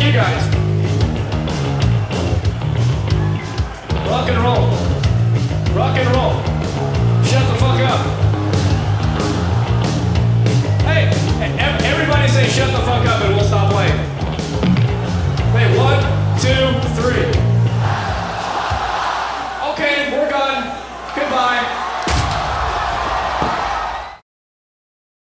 you guys.